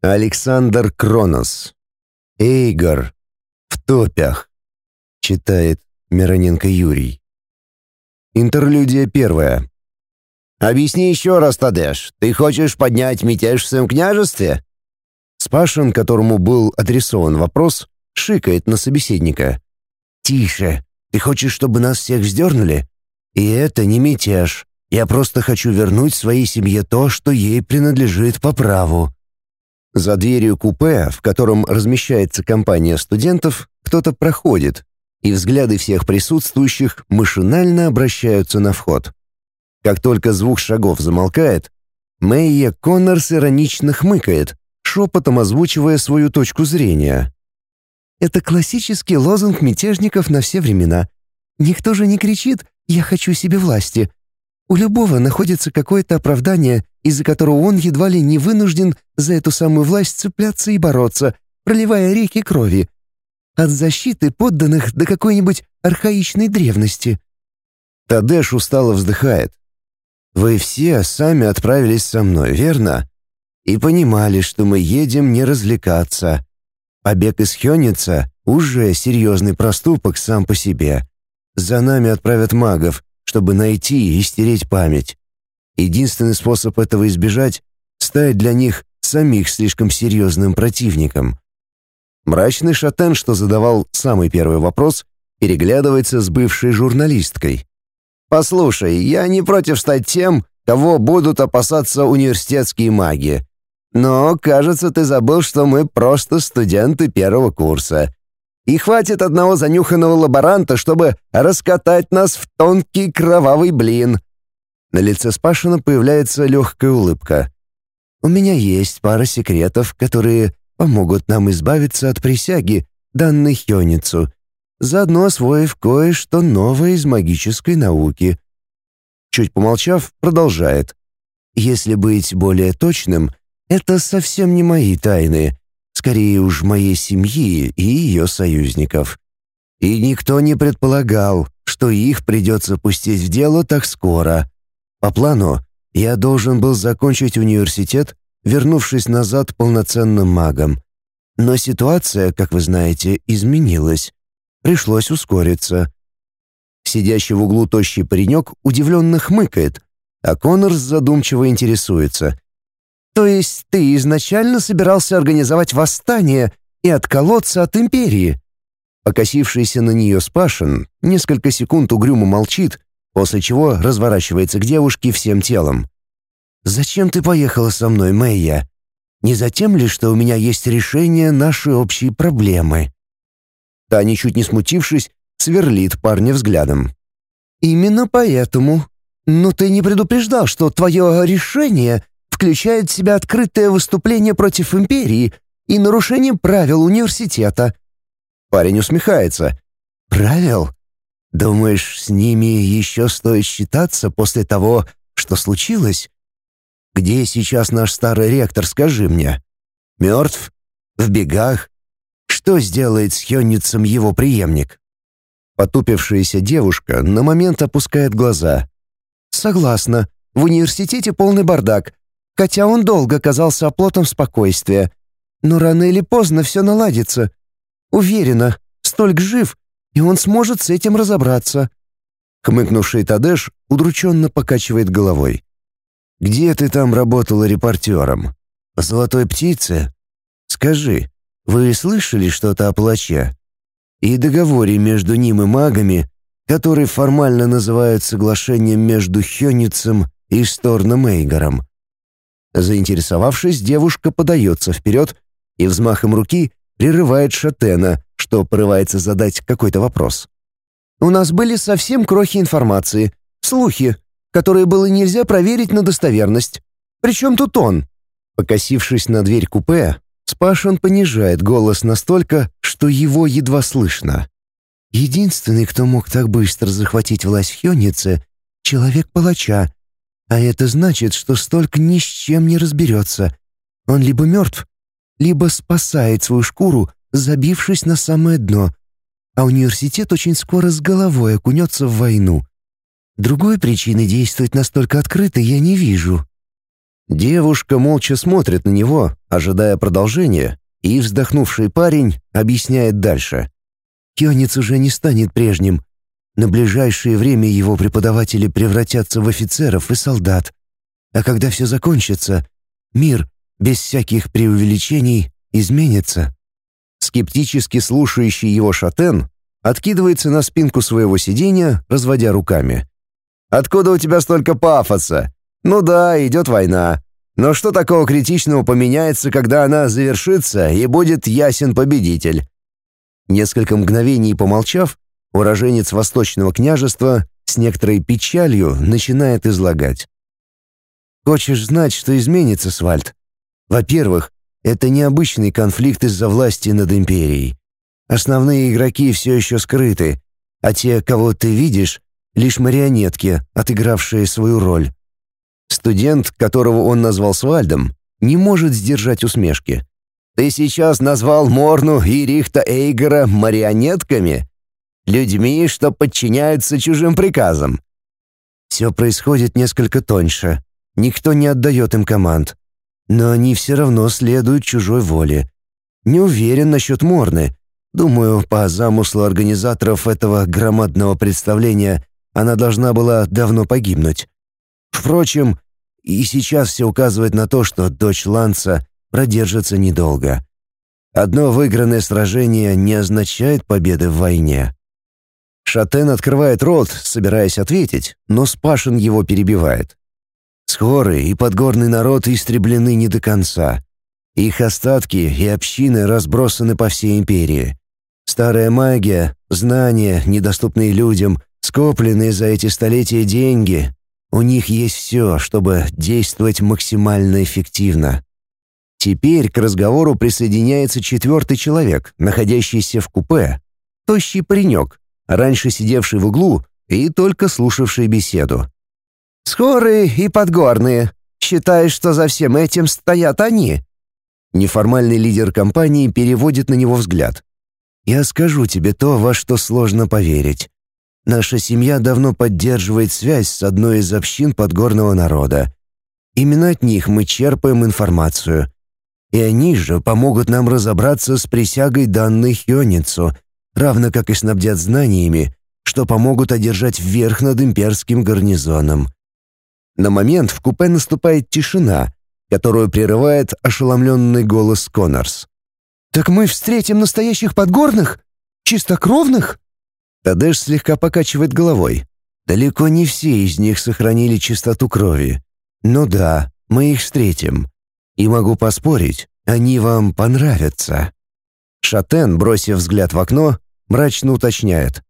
Александр Кронос. Эйгор. В топях. Читает Мироненко Юрий. Интерлюдия первая. «Объясни еще раз, Тадеш, ты хочешь поднять мятеж в своем княжестве?» Спашин, которому был адресован вопрос, шикает на собеседника. «Тише. Ты хочешь, чтобы нас всех вздернули? И это не мятеж. Я просто хочу вернуть своей семье то, что ей принадлежит по праву». За дверью купе, в котором размещается компания студентов, кто-то проходит, и взгляды всех присутствующих машинально обращаются на вход. Как только звук шагов замолкает, Мэйя Коннорс иронично хмыкает, шепотом озвучивая свою точку зрения. «Это классический лозунг мятежников на все времена. Никто же не кричит «я хочу себе власти», у любого находится какое-то оправдание, из-за которого он едва ли не вынужден за эту самую власть цепляться и бороться, проливая реки крови. От защиты подданных до какой-нибудь архаичной древности. Тадеш устало вздыхает. «Вы все сами отправились со мной, верно? И понимали, что мы едем не развлекаться. Побег из Хёница — уже серьезный проступок сам по себе. За нами отправят магов, чтобы найти и стереть память. Единственный способ этого избежать — стать для них самих слишком серьезным противником. Мрачный шатен, что задавал самый первый вопрос, переглядывается с бывшей журналисткой. «Послушай, я не против стать тем, кого будут опасаться университетские маги. Но, кажется, ты забыл, что мы просто студенты первого курса. И хватит одного занюханного лаборанта, чтобы раскатать нас в тонкий кровавый блин». На лице Спашина появляется легкая улыбка. «У меня есть пара секретов, которые помогут нам избавиться от присяги, данной Хёницу, заодно освоив кое-что новое из магической науки». Чуть помолчав, продолжает. «Если быть более точным, это совсем не мои тайны, скорее уж моей семьи и ее союзников. И никто не предполагал, что их придется пустить в дело так скоро. По плану, я должен был закончить университет, вернувшись назад полноценным магом. Но ситуация, как вы знаете, изменилась. Пришлось ускориться. Сидящий в углу тощий паренек удивленно хмыкает, а Коннор задумчиво интересуется. То есть ты изначально собирался организовать восстание и отколоться от империи?» Покосившийся на нее Спашин несколько секунд угрюмо молчит, после чего разворачивается к девушке всем телом. «Зачем ты поехала со мной, Мэйя? Не за тем ли, что у меня есть решение нашей общей проблемы?» Та, ничуть не смутившись, сверлит парня взглядом. «Именно поэтому. Но ты не предупреждал, что твое решение включает в себя открытое выступление против империи и нарушение правил университета». Парень усмехается. «Правил? Думаешь, с ними еще стоит считаться после того, что случилось? Где сейчас наш старый ректор, скажи мне? Мертв? В бегах? Что сделает с Хённицем его преемник?» Потупившаяся девушка на момент опускает глаза. «Согласна. В университете полный бардак хотя он долго казался оплотом спокойствия. Но рано или поздно все наладится. Уверена, столько жив, и он сможет с этим разобраться». Хмыкнувший Тадеш удрученно покачивает головой. «Где ты там работала репортером? «Золотой птице»? Скажи, вы слышали что-то о плаче? И договоре между ним и магами, который формально называют соглашением между Хёницем и Сторном Эйгором. Заинтересовавшись, девушка подается вперед и взмахом руки прерывает Шатена, что порывается задать какой-то вопрос. «У нас были совсем крохи информации, слухи, которые было нельзя проверить на достоверность. Причем тут он?» Покосившись на дверь купе, Спашин понижает голос настолько, что его едва слышно. «Единственный, кто мог так быстро захватить власть в Хённице — человек-палача, а это значит, что столько ни с чем не разберется. Он либо мертв, либо спасает свою шкуру, забившись на самое дно. А университет очень скоро с головой окунется в войну. Другой причины действовать настолько открыто я не вижу. Девушка молча смотрит на него, ожидая продолжения, и вздохнувший парень объясняет дальше. Кёнец уже не станет прежним. На ближайшее время его преподаватели превратятся в офицеров и солдат. А когда все закончится, мир, без всяких преувеличений, изменится. Скептически слушающий его шатен откидывается на спинку своего сиденья, разводя руками. «Откуда у тебя столько пафоса? Ну да, идет война. Но что такого критичного поменяется, когда она завершится и будет ясен победитель?» Несколько мгновений помолчав, уроженец Восточного княжества с некоторой печалью начинает излагать. «Хочешь знать, что изменится, Свальд? Во-первых, это необычный конфликт из-за власти над империей. Основные игроки все еще скрыты, а те, кого ты видишь, лишь марионетки, отыгравшие свою роль. Студент, которого он назвал Свальдом, не может сдержать усмешки. «Ты сейчас назвал Морну и Рихта Эйгора марионетками? Людьми, что подчиняются чужим приказам?» Все происходит несколько тоньше. Никто не отдает им команд. Но они все равно следуют чужой воле. Не уверен насчет Морны. Думаю, по замыслу организаторов этого громадного представления она должна была давно погибнуть. Впрочем, и сейчас все указывает на то, что дочь Ланса продержится недолго. Одно выигранное сражение не означает победы в войне. Шатен открывает рот, собираясь ответить, но Спашин его перебивает. Схоры и подгорный народ истреблены не до конца. Их остатки и общины разбросаны по всей империи. Старая магия, знания, недоступные людям, скопленные за эти столетия деньги. У них есть все, чтобы действовать максимально эффективно. Теперь к разговору присоединяется четвертый человек, находящийся в купе. Тощий паренек, раньше сидевший в углу и только слушавший беседу. Скорые и подгорные. Считаешь, что за всем этим стоят они?» Неформальный лидер компании переводит на него взгляд. «Я скажу тебе то, во что сложно поверить. Наша семья давно поддерживает связь с одной из общин подгорного народа. Именно от них мы черпаем информацию. И они же помогут нам разобраться с присягой данной Хёницу, равно как и снабдят знаниями, что помогут одержать верх над имперским гарнизоном. На момент в купе наступает тишина, которую прерывает ошеломленный голос Коннорс. «Так мы встретим настоящих подгорных? Чистокровных?» Тадеш слегка покачивает головой. Далеко не все из них сохранили чистоту крови. Но да, мы их встретим. И могу поспорить, они вам понравятся. Шатен, бросив взгляд в окно, мрачно уточняет.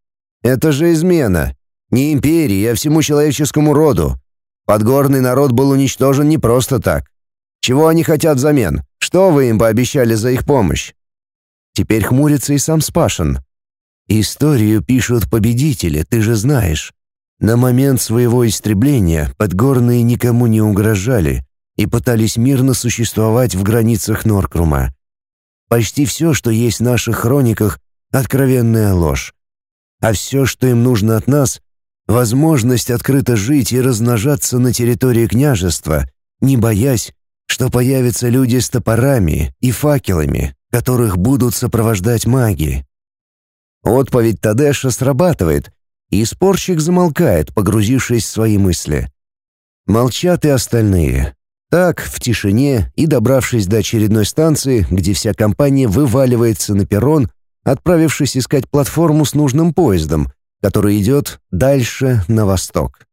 «Это же измена. Не империи, а всему человеческому роду. Подгорный народ был уничтожен не просто так. Чего они хотят взамен? Что вы им пообещали за их помощь? Теперь хмурится и сам Спашин. Историю пишут победители, ты же знаешь. На момент своего истребления подгорные никому не угрожали и пытались мирно существовать в границах Норкрума. Почти все, что есть в наших хрониках, откровенная ложь. А все, что им нужно от нас, возможность открыто жить и размножаться на территории княжества, не боясь, что появятся люди с топорами и факелами, которых будут сопровождать маги. Отповедь Тадеша срабатывает, и спорщик замолкает, погрузившись в свои мысли. Молчат и остальные. Так, в тишине и добравшись до очередной станции, где вся компания вываливается на перрон, отправившись искать платформу с нужным поездом, который идет дальше на восток.